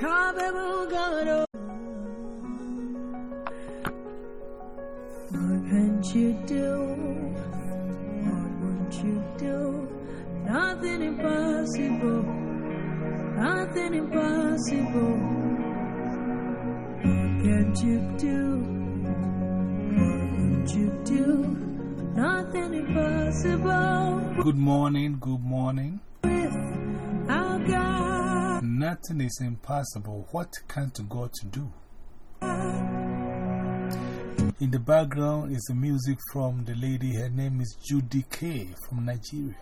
What can't you do? What won't you do? Nothing impossible. Nothing impossible. What can't you do? What won't you do? Nothing impossible. Good morning, good morning. With our God. Nothing is impossible. What can't God do? In the background is the music from the lady. Her name is Judikay from Nigeria.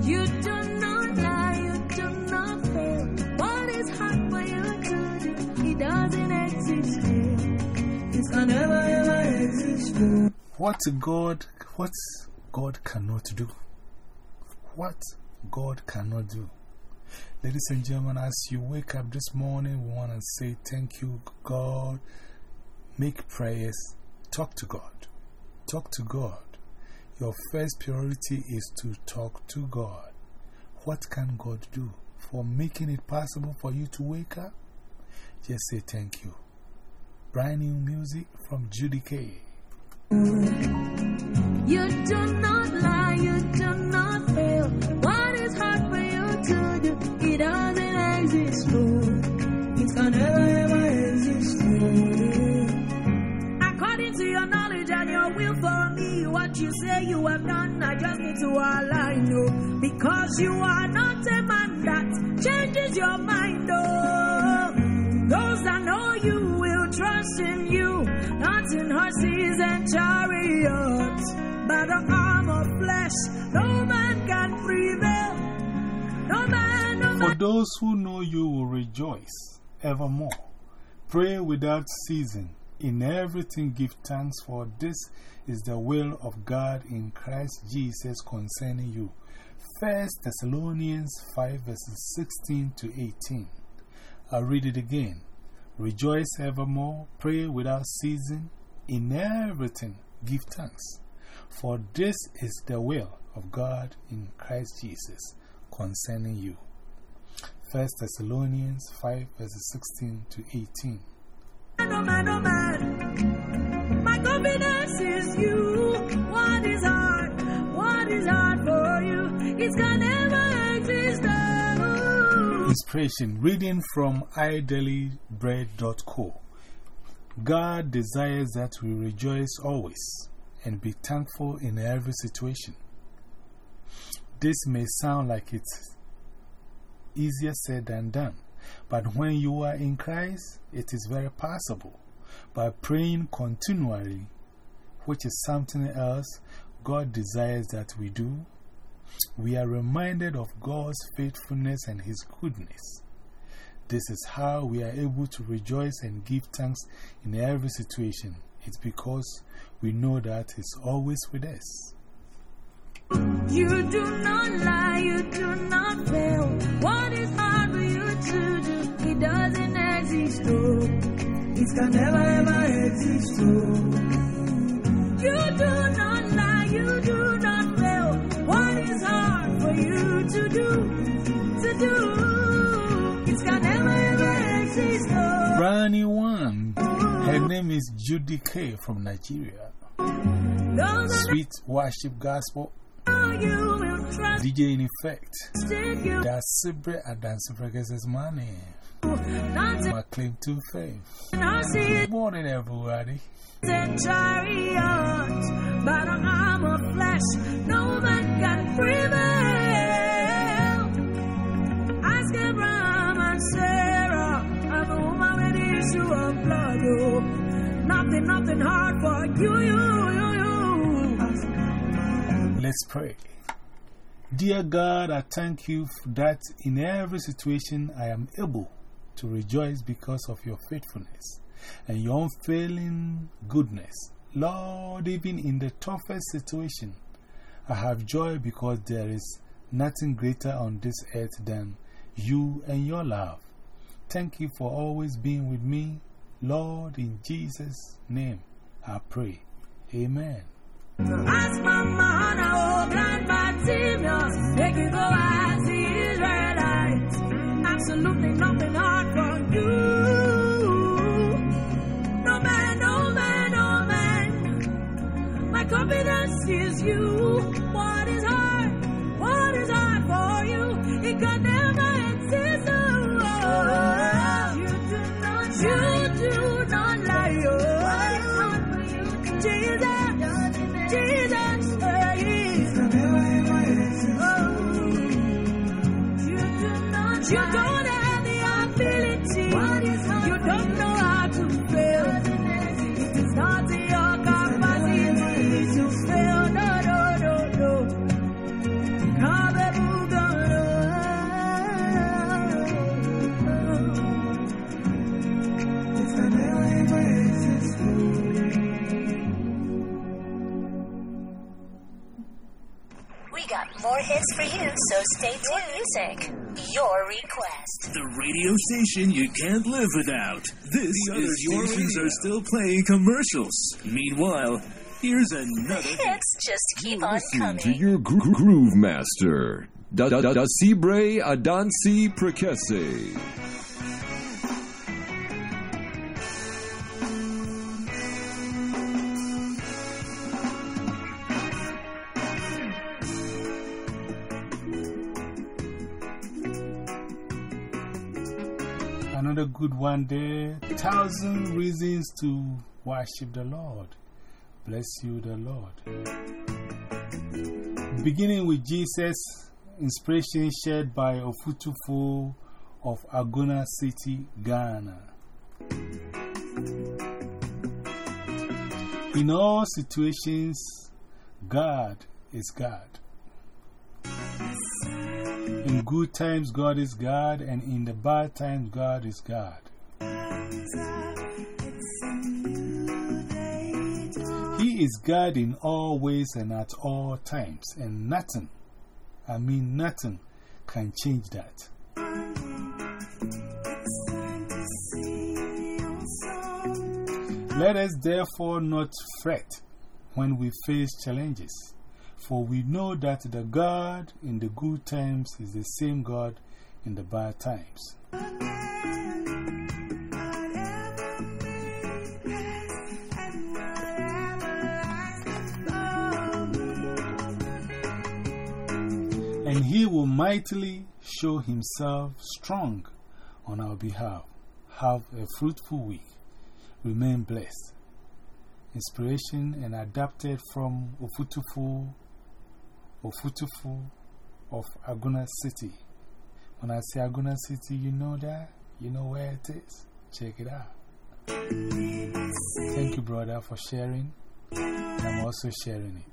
You do not lie, you do not fail. What is hard for you to do? It doesn't exist here. It can never ever exist. What God, what God cannot do? What God cannot do? Ladies and gentlemen, as you wake up this morning, we want to say thank you, God. Make prayers Talk to God. Talk to God. Your first priority is to talk to God. What can God do for making it possible for you to wake up? Just say thank you. Brand new music from Judikay. You do not lie, never ever exist, According to your knowledge and your will for me, what you say you have done, I just need to align you. Because you are not a man that changes your mind, oh. Those that know you will trust in you, not in horses and chariots. By the arm of flesh, no man can prevail. No man, no man. For those who know you will rejoice evermore. Pray without ceasing. In everything give thanks, for this is the will of God in Christ Jesus concerning you. 1 Thessalonians 5 verses 16 to 18. I'll read it again. Rejoice evermore, pray without ceasing, in everything give thanks, for this is the will of God in Christ Jesus concerning you. 1 Thessalonians 5 verses 16 to 18. No man, oh no oh man. My confidence is you. What is hard? What is hard for you? It's gonna never exist. Oh. Inspiration reading from idailybread.co. God desires that we rejoice always and be thankful in every situation. This may sound like it's easier said than done, but when you are in Christ, it is very possible. By praying continually, which is something else God desires that we do, we are reminded of God's faithfulness and His goodness. This is how we are able to rejoice and give thanks in every situation. It's because we know that He's always with us. You do not lie, you do not fail. What is hard for you to do? It doesn't exist, oh. It can never ever exist, oh. You do not lie, you do not fail. What is hard for you to do? To do? It can never ever exist, oh. Brownie one. Her name is Judikay from Nigeria. Sweet worship gospel. Know you will trust DJ in effect. That's Sibre Adansi Fregas' money. Not My claim to fame. Good morning, everybody. and chariots, but arm of flesh, no man can prevail. Ask Abraham and Sarah, and the woman with issue of blood. Oh, nothing, nothing hard for you, you, you, you. Let's pray. Dear God, I thank you that in every situation I am able to rejoice because of your faithfulness and your unfailing goodness. Lord, even in the toughest situation, I have joy because there is nothing greater on this earth than you and your love. Thank you for always being with me. Lord, in Jesus' name, I pray. Amen. Ask my oh, as Israelites. Absolutely nothing hard for you. No man, no man, no man. My confidence is you. What is hard? What is hard for you? It got you don't have the ability. You don't know how to fail. It is not your capacity to fail. No, no, no, no. We got more hits for you, so stay tuned. Music, your request. The radio station you can't live without. This is your stations are still playing commercials. Meanwhile, here's another hit. Hits just keep on Listening to your gro- groove master, Da Da Da Sibre Adansi Prekese. Another good one there. Thousand reasons to worship the Lord. Bless you, the Lord. Beginning with Jesus, inspiration shared by Ofutufo of Agona City, Ghana. In all situations, God is God. In good times, God is God, and in the bad times, God is God. He is God in all ways and at all times, and nothing, I mean nothing, can change that. Let us therefore not fret when we face challenges, for we know that the God in the good times is the same God in the bad times. And he will mightily show himself strong on our behalf. Have a fruitful week. Remain blessed. Inspiration and adapted from Ofutufo, Ofutufo of Agona City. When I say Agona City, you know that? You know where it is? Check it out. Thank you, brother, for sharing. I'm also sharing it.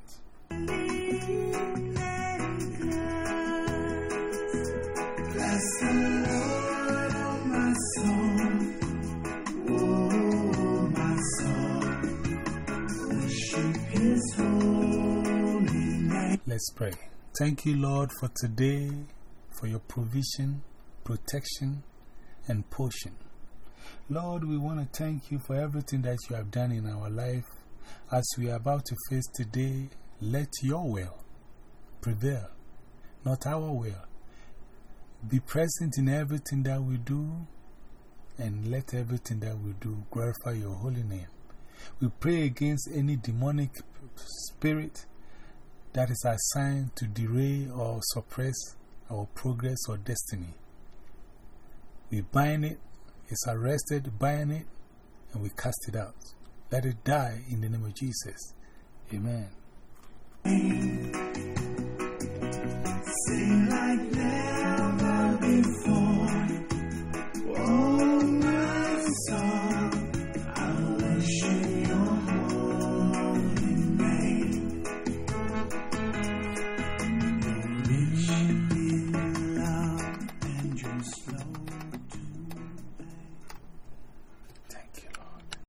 Let's pray. Thank you, Lord, for today, for your provision, protection, and portion. Lord, we want to thank you for everything that you have done in our life. As we are about to face today, let your will prevail, not our will. Be present in everything that we do, and let everything that we do glorify your holy name. We pray against any demonic spirit that is assigned to derail or suppress our progress or destiny. We bind it, it's arrested, bind it, and we cast it out. Let it die in the name of Jesus. Amen.